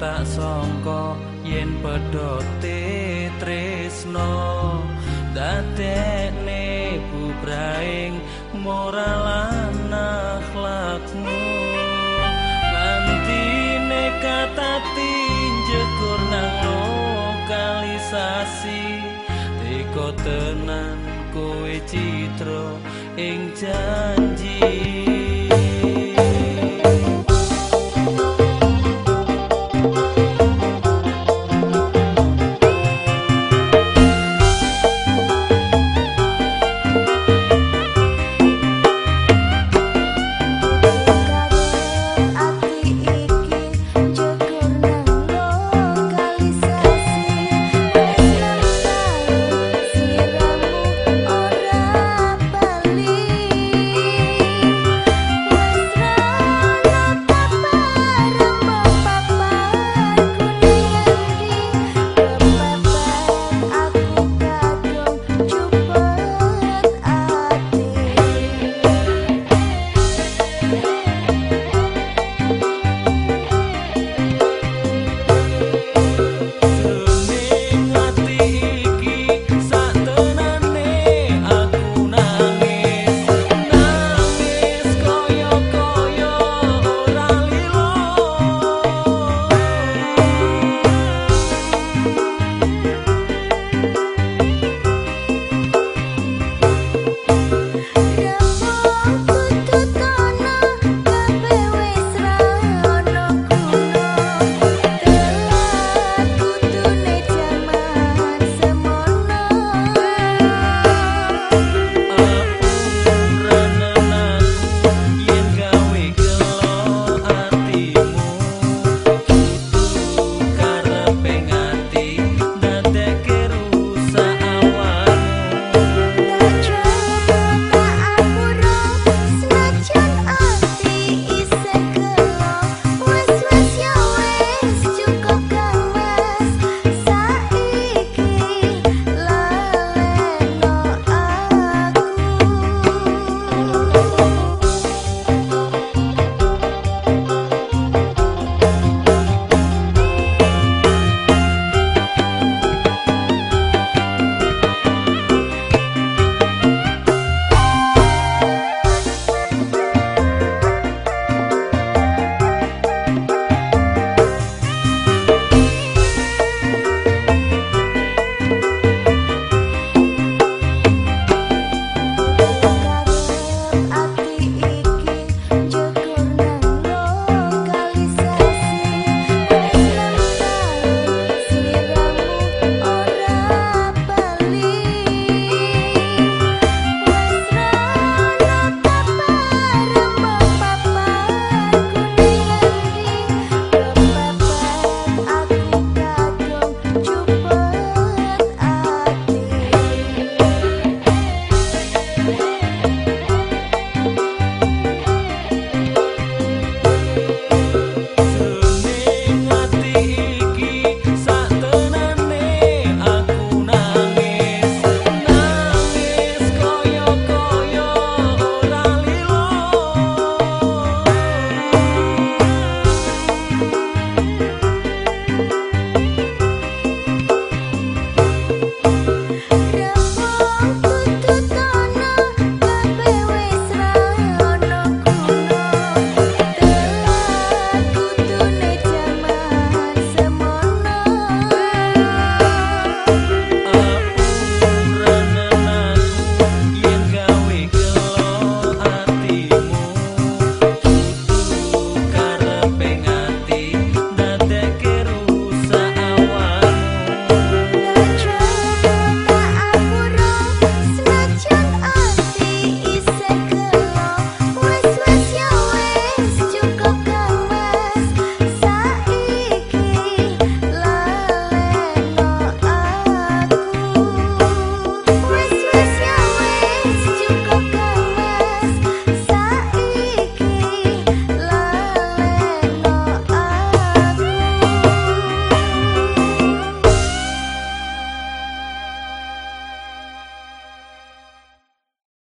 tak sangka yen pedhote tresno dadekne bubraing moral akhlakmu nantine kata tinjekur nang lokalisasi. Teko tenan kowe citra ing janji.